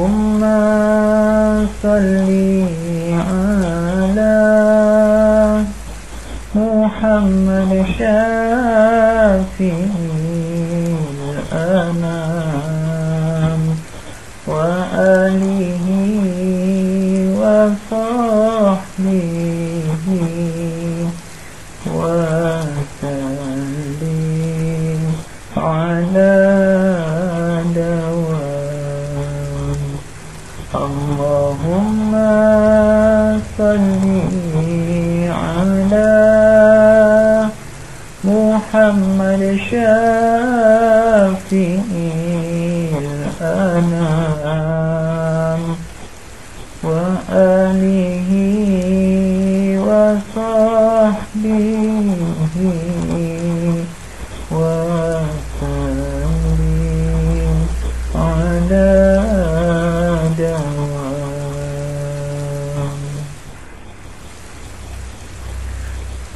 اللهم صل على محمد شافي الأنام. اللهم صل على محمد شافي الأنام وآله وصحبه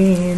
mm.